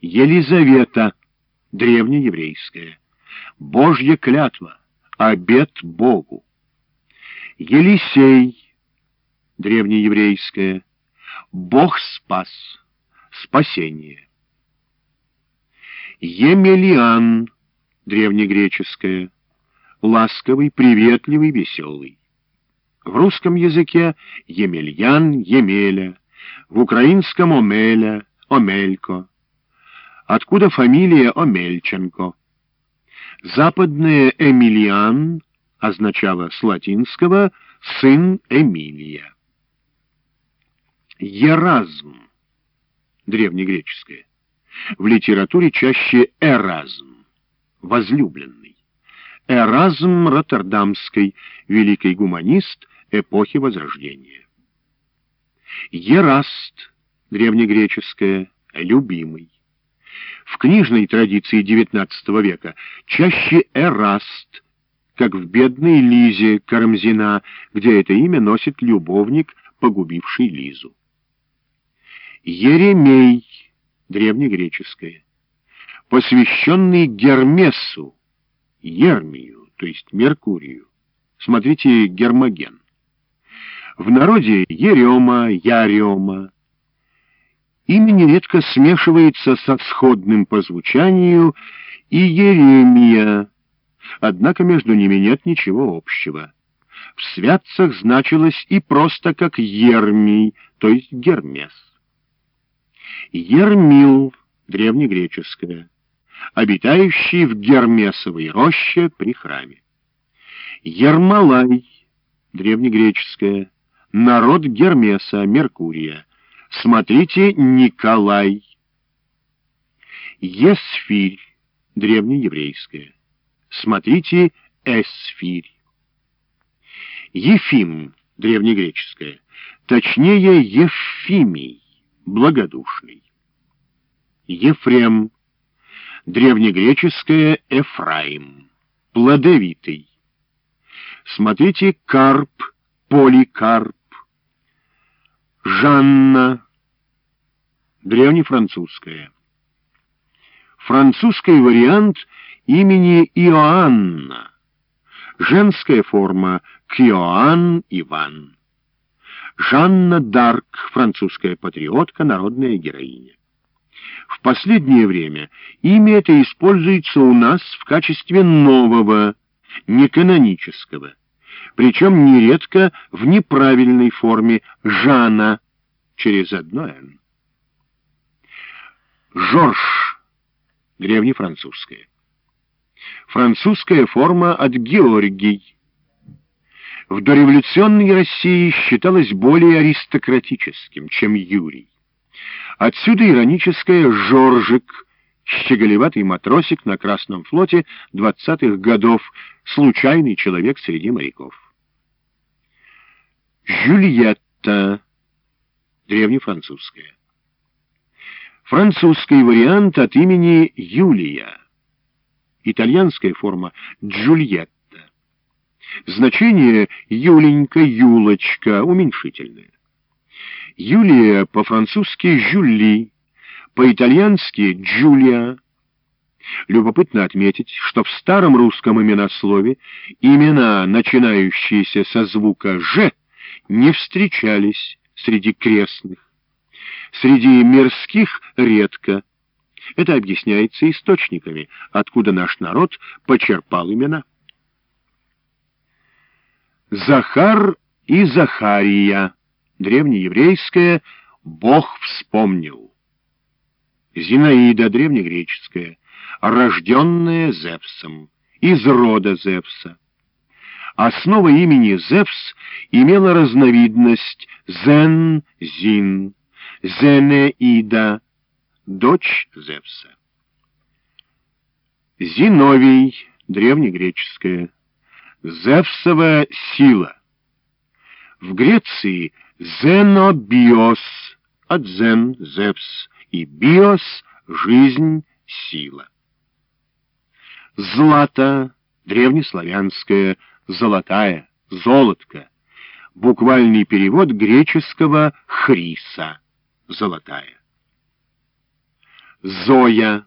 Елизавета, древнееврейская. Божья клятва, обет Богу. Елисей, древнееврейская. Бог спас, спасение. Емелиан, древнегреческая. Ласковый, приветливый, веселый. В русском языке Емельян, Емеля, в украинском Омеля, Омелько откуда фамилия Омельченко. Западное «Эмилиан» означало с латинского «сын Эмилия». Еразм, древнегреческое, в литературе чаще эразм, возлюбленный. Эразм Роттердамский, великий гуманист эпохи Возрождения. Ераст, древнегреческое, любимый в книжной традиции XIX века чаще Эраст, как в «Бедной Лизе» Карамзина, где это имя носит любовник, погубивший Лизу. Еремей, древнегреческое, посвященный Гермесу, Ермию, то есть Меркурию. Смотрите Гермоген. В народе Ерема, Ярема, Имя нередко смешивается со сходным по звучанию и Еремия, однако между ними нет ничего общего. В святцах значилось и просто как Ермий, то есть Гермес. Ермил, древнегреческое, обитающий в Гермесовой роще при храме. Ермолай, древнегреческое, народ Гермеса, Меркурия, Смотрите Николай. Есфирь, древнееврейская. Смотрите Эсфирь. Ефим, древнегреческая. Точнее, Ефимий, благодушный. Ефрем, древнегреческое Эфраим, плодовитый. Смотрите Карп, Поликарп. Жанна, древнефранцузская. Французский вариант имени Иоанна. Женская форма Киоанн Иван. Жанна Дарк, французская патриотка, народная героиня. В последнее время имя это используется у нас в качестве нового, неканонического причем нередко в неправильной форме «Жана» через одно «н». Жорж, древнефранцузская. Французская форма от Георгий. В дореволюционной России считалось более аристократическим, чем Юрий. Отсюда ироническое «Жоржик», щеголеватый матросик на Красном флоте двадцатых годов, случайный человек среди моряков. Жюльетта, древнефранцузская. Французский вариант от имени Юлия. Итальянская форма Джульетта. Значение Юленька, Юлочка, уменьшительное. Юлия по-французски Жюли, по-итальянски Джулия. Любопытно отметить, что в старом русском именослове имена, начинающиеся со звука «ж», не встречались среди крестных. Среди мирских редко. Это объясняется источниками, откуда наш народ почерпал имена. Захар и Захария, древнееврейское «Бог вспомнил». Зинаида, древнегреческая, рожденная Зевсом, из рода Зевса. Основа имени Зевс имела разновидность Зен-Зин, Зенеида, дочь Зевса. Зиновий, древнегреческая, Зевсова сила. В Греции Зенобиос, от Зен, Зевс, и биос — жизнь, сила. Злата, древнеславянская, золотая, золотка. Буквальный перевод греческого «хриса» — золотая. Зоя,